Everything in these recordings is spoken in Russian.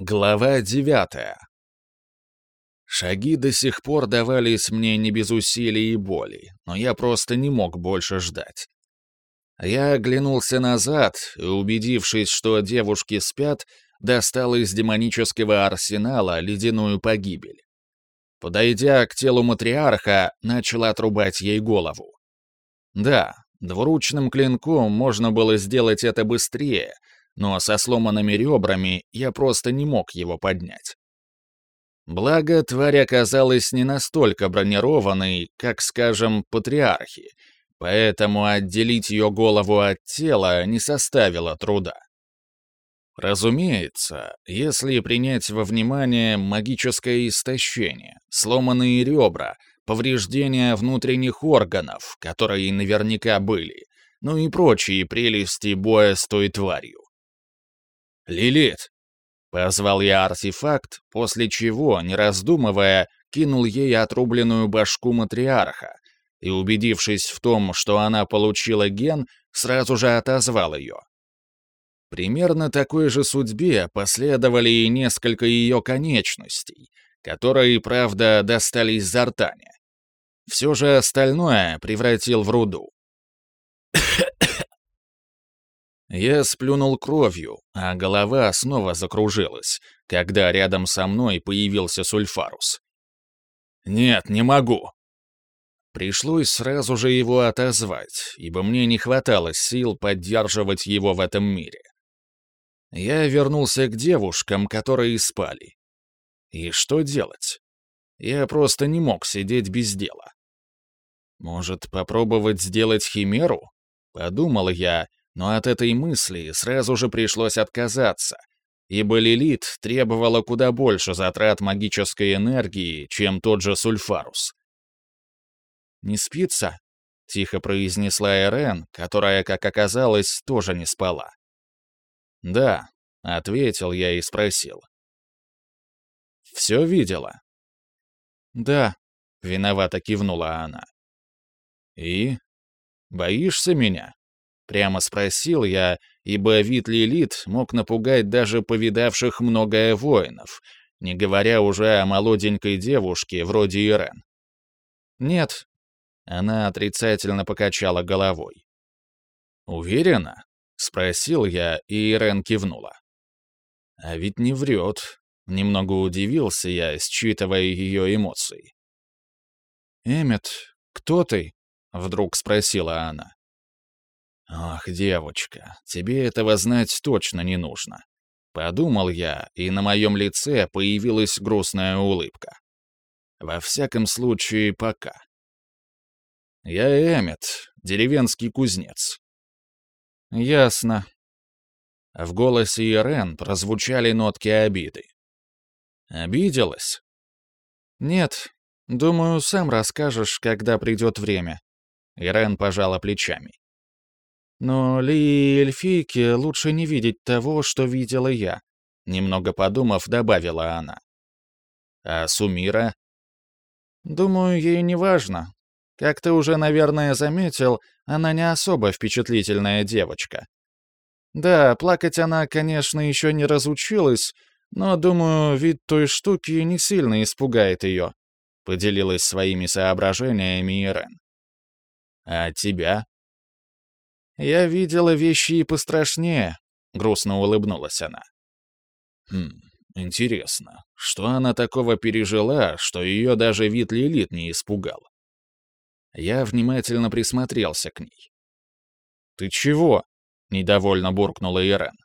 Глава девятая. Шаги до сих пор давались мне не без усилий и боли, но я просто не мог больше ждать. Я оглянулся назад и, убедившись, что девушки спят, достал из демонического арсенала ледяную погибель. Подойдя к телу матриарха, начал отрубать ей голову. Да, двуручным клинком можно было сделать это быстрее — но со сломанными ребрами я просто не мог его поднять. Благо, тварь оказалась не настолько бронированной, как, скажем, патриархи, поэтому отделить ее голову от тела не составило труда. Разумеется, если принять во внимание магическое истощение, сломанные ребра, повреждения внутренних органов, которые наверняка были, ну и прочие прелести боя с той тварью. «Лилит!» — позвал я артефакт, после чего, не раздумывая, кинул ей отрубленную башку матриарха и, убедившись в том, что она получила ген, сразу же отозвал ее. Примерно такой же судьбе последовали и несколько ее конечностей, которые, правда, достались Зартане. Все же остальное превратил в руду. Я сплюнул кровью, а голова снова закружилась, когда рядом со мной появился Сульфарус. «Нет, не могу!» Пришлось сразу же его отозвать, ибо мне не хватало сил поддерживать его в этом мире. Я вернулся к девушкам, которые спали. И что делать? Я просто не мог сидеть без дела. Может, попробовать сделать химеру? Подумал я но от этой мысли сразу же пришлось отказаться, ибо Лилит требовала куда больше затрат магической энергии, чем тот же Сульфарус. «Не спится?» — тихо произнесла Эрен, которая, как оказалось, тоже не спала. «Да», — ответил я и спросил. «Все видела?» «Да», — виновато кивнула она. «И? Боишься меня?» Прямо спросил я, ибо вид Лилит мог напугать даже повидавших многое воинов, не говоря уже о молоденькой девушке вроде Ирен. «Нет». Она отрицательно покачала головой. «Уверена?» — спросил я, и Ирен кивнула. «А ведь не врет», — немного удивился я, считывая ее эмоции. «Эммет, кто ты?» — вдруг спросила она. «Ах, девочка, тебе этого знать точно не нужно». Подумал я, и на моем лице появилась грустная улыбка. Во всяком случае, пока. Я Эммет, деревенский кузнец. Ясно. В голосе Ирен прозвучали нотки обиды. Обиделась? Нет. Думаю, сам расскажешь, когда придет время. Ирен пожала плечами. Но Ли и эльфийке лучше не видеть того, что видела я, немного подумав, добавила она. А Сумира? Думаю, ей не важно. Как ты уже, наверное, заметил, она не особо впечатлительная девочка. Да, плакать она, конечно, еще не разучилась, но, думаю, вид той штуки не сильно испугает ее», — поделилась своими соображениями Ирен. «А тебя?» «Я видела вещи и пострашнее», — грустно улыбнулась она. «Хм, интересно, что она такого пережила, что ее даже вид Лилит не испугал?» Я внимательно присмотрелся к ней. «Ты чего?» — недовольно буркнула Ирен.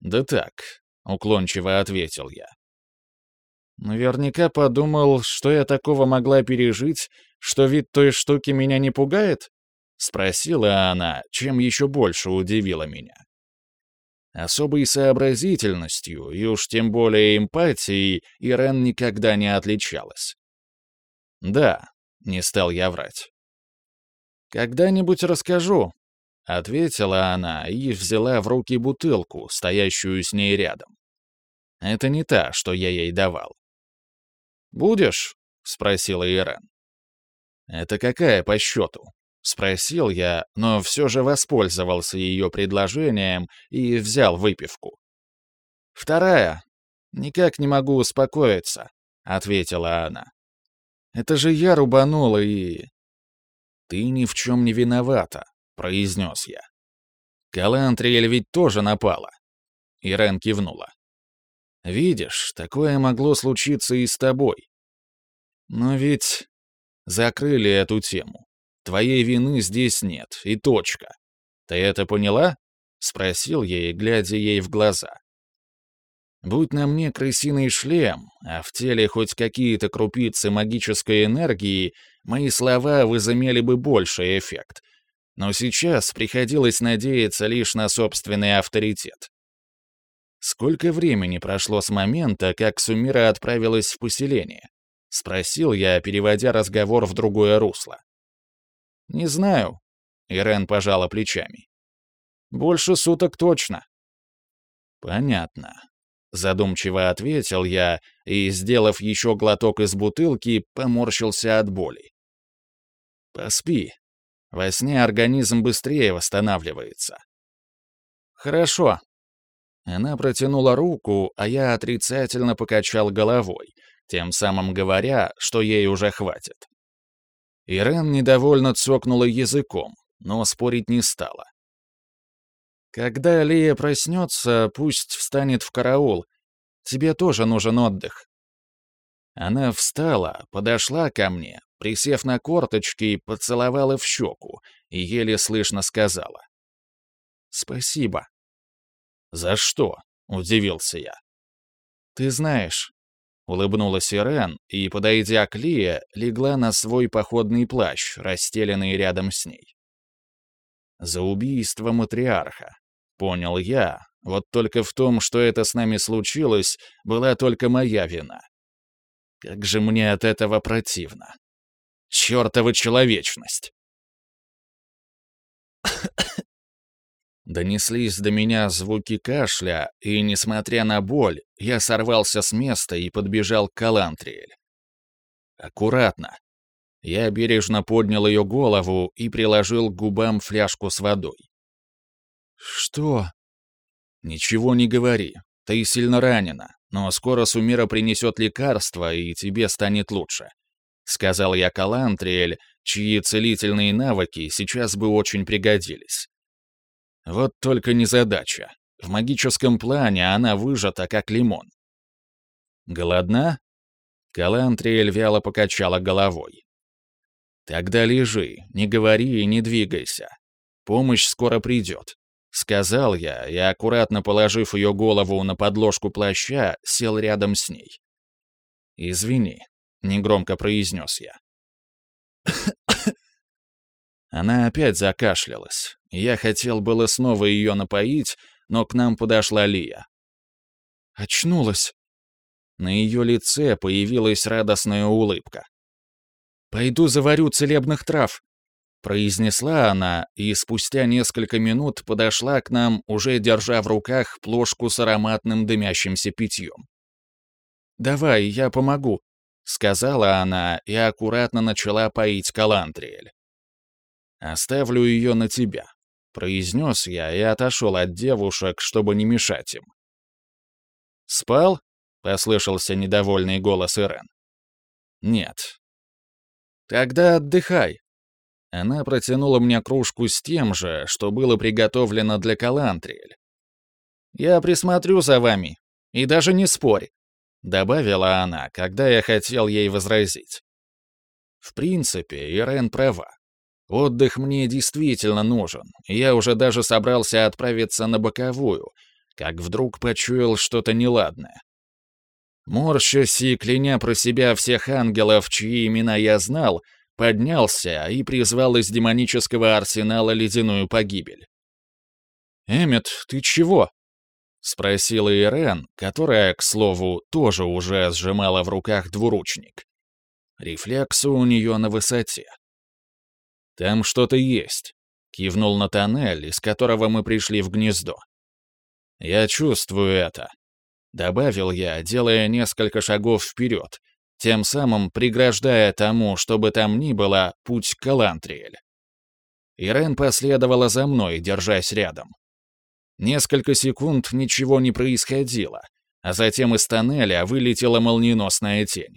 «Да так», — уклончиво ответил я. «Наверняка подумал, что я такого могла пережить, что вид той штуки меня не пугает?» — спросила она, чем еще больше удивила меня. Особой сообразительностью и уж тем более эмпатией Ирен никогда не отличалась. «Да», — не стал я врать. «Когда-нибудь расскажу», — ответила она и взяла в руки бутылку, стоящую с ней рядом. Это не та, что я ей давал. «Будешь?» — спросила Ирен. «Это какая по счету?» — спросил я, но все же воспользовался ее предложением и взял выпивку. «Вторая. «Никак не могу успокоиться», — ответила она. «Это же я рубанула и...» «Ты ни в чем не виновата», — произнес я. «Калантриэль ведь тоже напала». Ирен кивнула. «Видишь, такое могло случиться и с тобой. Но ведь закрыли эту тему. Твоей вины здесь нет, и точка. Ты это поняла?» — спросил я, глядя ей в глаза. Будь на мне крысиный шлем, а в теле хоть какие-то крупицы магической энергии, мои слова возымели бы больший эффект. Но сейчас приходилось надеяться лишь на собственный авторитет. «Сколько времени прошло с момента, как Сумира отправилась в поселение?» — спросил я, переводя разговор в другое русло. «Не знаю», — Ирен пожала плечами. «Больше суток точно». «Понятно», Задумчиво ответил я и, сделав еще глоток из бутылки, поморщился от боли. «Поспи. Во сне организм быстрее восстанавливается». «Хорошо». Она протянула руку, а я отрицательно покачал головой, тем самым говоря, что ей уже хватит. Ирен недовольно цокнула языком, но спорить не стала. Когда Лия проснется, пусть встанет в караул. Тебе тоже нужен отдых». Она встала, подошла ко мне, присев на корточки, поцеловала в щеку и еле слышно сказала. «Спасибо». «За что?» — удивился я. «Ты знаешь». Улыбнулась Ирен и, подойдя к Лие, легла на свой походный плащ, расстеленный рядом с ней. «За убийство матриарха», Понял я, вот только в том, что это с нами случилось, была только моя вина. Как же мне от этого противно. Чёртова человечность! Донеслись до меня звуки кашля, и, несмотря на боль, я сорвался с места и подбежал к Калантриэль. Аккуратно. Я бережно поднял ее голову и приложил к губам фляжку с водой. «Что?» «Ничего не говори. Ты сильно ранена, но скоро Сумира принесет лекарство, и тебе станет лучше», — сказал я Калантриэль, чьи целительные навыки сейчас бы очень пригодились. Вот только незадача. В магическом плане она выжата, как лимон. «Голодна?» Калантриэль вяло покачала головой. «Тогда лежи, не говори и не двигайся. Помощь скоро придет. Сказал я и, аккуратно положив ее голову на подложку плаща, сел рядом с ней. «Извини», — негромко произнес я. Она опять закашлялась. Я хотел было снова ее напоить, но к нам подошла Лия. «Очнулась!» На ее лице появилась радостная улыбка. «Пойду заварю целебных трав произнесла она и спустя несколько минут подошла к нам, уже держа в руках плошку с ароматным дымящимся питьем. «Давай, я помогу», — сказала она и аккуратно начала поить калантриэль. «Оставлю ее на тебя», — произнес я и отошел от девушек, чтобы не мешать им. «Спал?» — послышался недовольный голос Ирен. «Нет». «Тогда отдыхай», она протянула мне кружку с тем же, что было приготовлено для Калантриэль. «Я присмотрю за вами, и даже не спорь», — добавила она, когда я хотел ей возразить. В принципе, Ирен права. Отдых мне действительно нужен, я уже даже собрался отправиться на боковую, как вдруг почуял что-то неладное. Морщась и кляня про себя всех ангелов, чьи имена я знал, поднялся и призвал из демонического арсенала ледяную погибель. «Эммет, ты чего?» — спросила Ирен, которая, к слову, тоже уже сжимала в руках двуручник. Рефлексы у нее на высоте. «Там что-то есть», — кивнул на тоннель, из которого мы пришли в гнездо. «Я чувствую это», — добавил я, делая несколько шагов вперед, тем самым преграждая тому, чтобы там ни было, путь к Калантриэль. Ирен последовала за мной, держась рядом. Несколько секунд ничего не происходило, а затем из тоннеля вылетела молниеносная тень.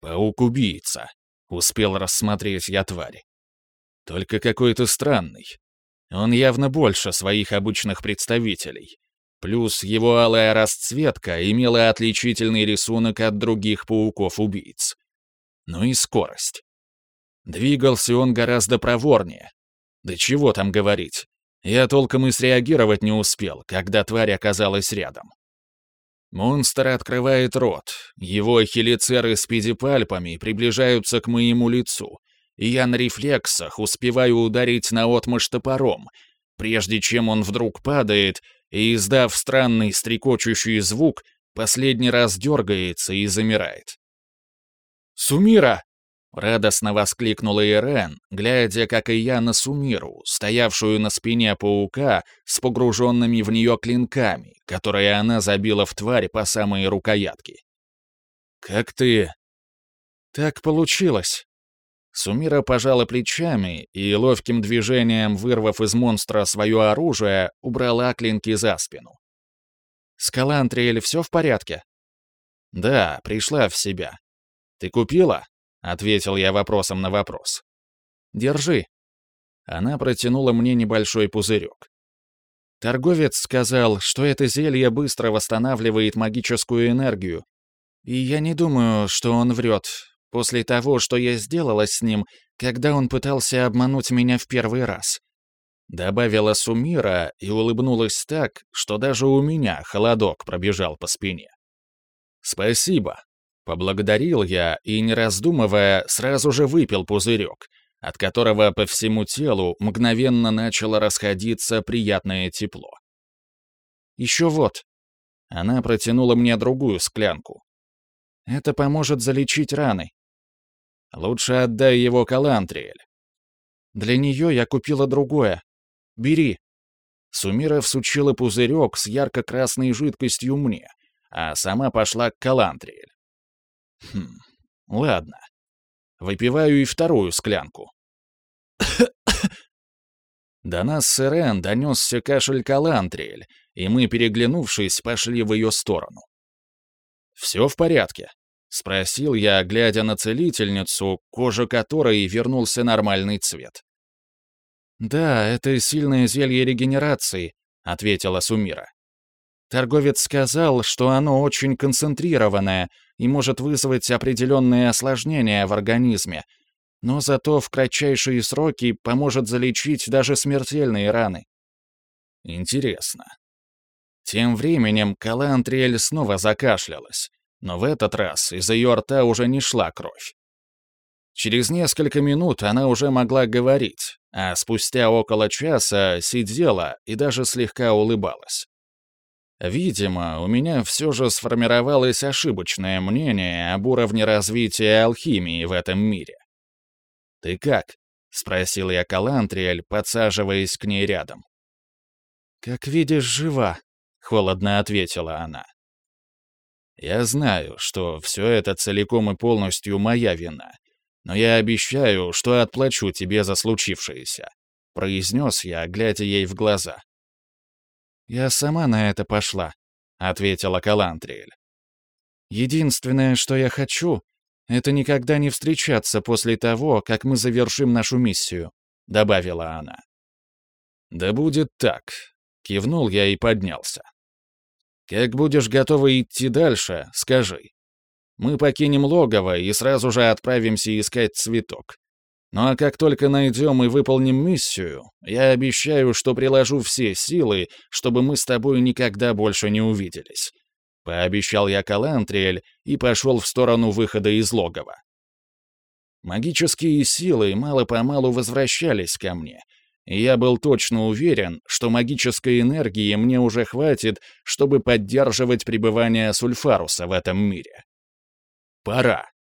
«Паук-убийца», — успел рассмотреть я тварь. Только какой-то странный. Он явно больше своих обычных представителей. Плюс его алая расцветка имела отличительный рисунок от других пауков-убийц. Ну и скорость. Двигался он гораздо проворнее. Да чего там говорить. Я толком и среагировать не успел, когда тварь оказалась рядом. Монстр открывает рот, его хелицеры с педипальпами приближаются к моему лицу, и я на рефлексах успеваю ударить наотмашь топором, прежде чем он вдруг падает и, издав странный стрекочущий звук, последний раз дергается и замирает. «Сумира!» Радостно воскликнула Ирен, глядя, как и я, на Сумиру, стоявшую на спине паука с погруженными в нее клинками, которые она забила в тварь по самые рукоятки. «Как ты...» «Так получилось». Сумира пожала плечами и, ловким движением вырвав из монстра свое оружие, убрала клинки за спину. «Скалантриэль, все в порядке?» «Да, пришла в себя. Ты купила?» — ответил я вопросом на вопрос. «Держи». Она протянула мне небольшой пузырек. Торговец сказал, что это зелье быстро восстанавливает магическую энергию. И я не думаю, что он врет, после того, что я сделала с ним, когда он пытался обмануть меня в первый раз. Добавила Сумира и улыбнулась так, что даже у меня холодок пробежал по спине. «Спасибо», Поблагодарил я и, не раздумывая, сразу же выпил пузырек, от которого по всему телу мгновенно начало расходиться приятное тепло. «Еще вот». Она протянула мне другую склянку. «Это поможет залечить раны». «Лучше отдай его Калантриэль». «Для нее я купила другое. Бери». Сумира всучила пузырек с ярко-красной жидкостью мне, а сама пошла к Калантриэль. Хм, ладно. Выпиваю и вторую склянку. До нас с Ирен донесся кашель Калантриэль, и мы, переглянувшись, пошли в ее сторону. «Все в порядке?» — спросил я, глядя на целительницу, кожа которой вернулся нормальный цвет. «Да, это сильное зелье регенерации», — ответила Сумира. Торговец сказал, что оно очень концентрированное и может вызвать определенные осложнения в организме, но зато в кратчайшие сроки поможет залечить даже смертельные раны. Интересно. Тем временем Калантриэль снова закашлялась, но в этот раз из ее рта уже не шла кровь. Через несколько минут она уже могла говорить, а спустя около часа сидела и даже слегка улыбалась. Видимо, у меня все же сформировалось ошибочное мнение об уровне развития алхимии в этом мире. «Ты как?» — спросил я Калантриэль, подсаживаясь к ней рядом. «Как видишь, жива», — холодно ответила она. «Я знаю, что все это целиком и полностью моя вина, но я обещаю, что отплачу тебе за случившееся», — произнес я, глядя ей в глаза. «Я сама на это пошла», — ответила Калантриэль. «Единственное, что я хочу, это никогда не встречаться после того, как мы завершим нашу миссию», — добавила она. «Да будет так», — кивнул я и поднялся. «Как будешь готова идти дальше, скажи. Мы покинем логово и сразу же отправимся искать цветок. Ну а как только найдем и выполним миссию, я обещаю, что приложу все силы, чтобы мы с тобой никогда больше не увиделись. Пообещал я Калантриэль и пошел в сторону выхода из логова. Магические силы мало-помалу возвращались ко мне, и я был точно уверен, что магической энергии мне уже хватит, чтобы поддерживать пребывание Сульфаруса в этом мире. Пора.